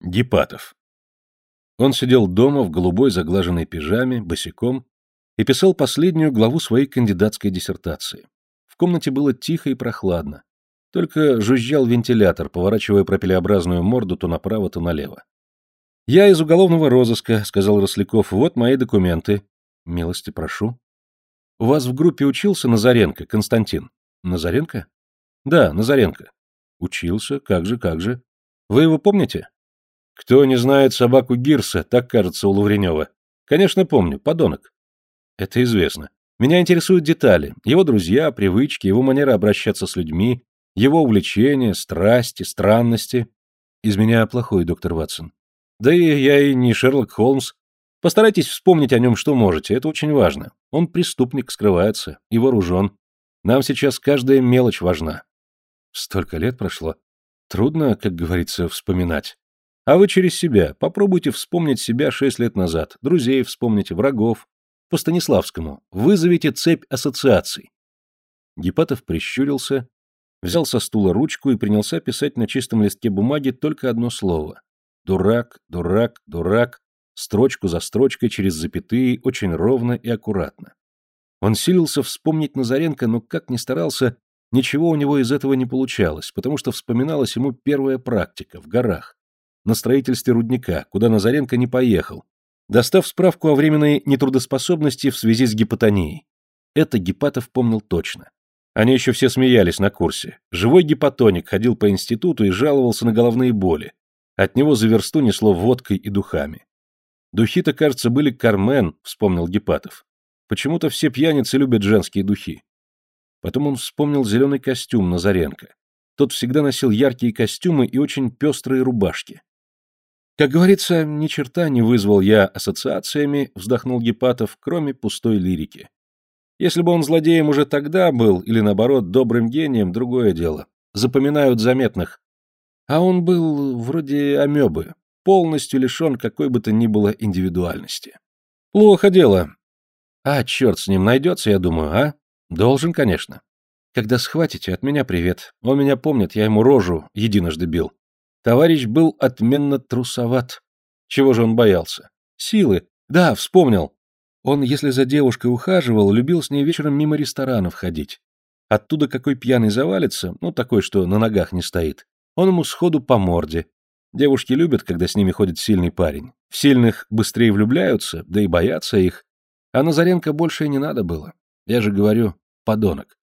Гепатов. Он сидел дома в голубой заглаженной пижаме, босиком, и писал последнюю главу своей кандидатской диссертации. В комнате было тихо и прохладно. Только жужжал вентилятор, поворачивая пропелеобразную морду то направо, то налево. «Я из уголовного розыска», — сказал Росляков. «Вот мои документы». «Милости прошу». «У вас в группе учился Назаренко, Константин?» «Назаренко?» «Да, Назаренко». «Учился. Как же, как же. Вы его помните?» Кто не знает собаку Гирса, так кажется у Лавренева. Конечно, помню, подонок. Это известно. Меня интересуют детали, его друзья, привычки, его манера обращаться с людьми, его увлечения, страсти, странности. Из меня плохой, доктор Ватсон. Да и я и не Шерлок Холмс. Постарайтесь вспомнить о нем, что можете, это очень важно. Он преступник, скрывается, и вооружен. Нам сейчас каждая мелочь важна. Столько лет прошло. Трудно, как говорится, вспоминать. А вы через себя попробуйте вспомнить себя шесть лет назад, друзей вспомните, врагов. По Станиславскому вызовите цепь ассоциаций. Гепатов прищурился, взял со стула ручку и принялся писать на чистом листке бумаги только одно слово. Дурак, дурак, дурак, строчку за строчкой через запятые, очень ровно и аккуратно. Он силился вспомнить Назаренко, но как ни старался, ничего у него из этого не получалось, потому что вспоминалась ему первая практика в горах на строительстве рудника, куда Назаренко не поехал, достав справку о временной нетрудоспособности в связи с гипотонией. Это Гепатов помнил точно. Они еще все смеялись на курсе. Живой гипотоник ходил по институту и жаловался на головные боли. От него за версту несло водкой и духами. Духи-то, кажется, были Кармен, вспомнил Гепатов. Почему-то все пьяницы любят женские духи. Потом он вспомнил зеленый костюм Назаренко. Тот всегда носил яркие костюмы и очень пестрые рубашки. Как говорится, ни черта не вызвал я ассоциациями, вздохнул Гепатов, кроме пустой лирики. Если бы он злодеем уже тогда был, или наоборот, добрым гением, другое дело. Запоминают заметных. А он был вроде амебы, полностью лишен какой бы то ни было индивидуальности. Плохо дело. А, черт с ним, найдется, я думаю, а? Должен, конечно. Когда схватите, от меня привет. Он меня помнит, я ему рожу единожды бил. Товарищ был отменно трусоват. Чего же он боялся? Силы. Да, вспомнил. Он, если за девушкой ухаживал, любил с ней вечером мимо ресторанов ходить. Оттуда какой пьяный завалится, ну, такой, что на ногах не стоит. Он ему сходу по морде. Девушки любят, когда с ними ходит сильный парень. В сильных быстрее влюбляются, да и боятся их. А Назаренко больше и не надо было. Я же говорю, подонок.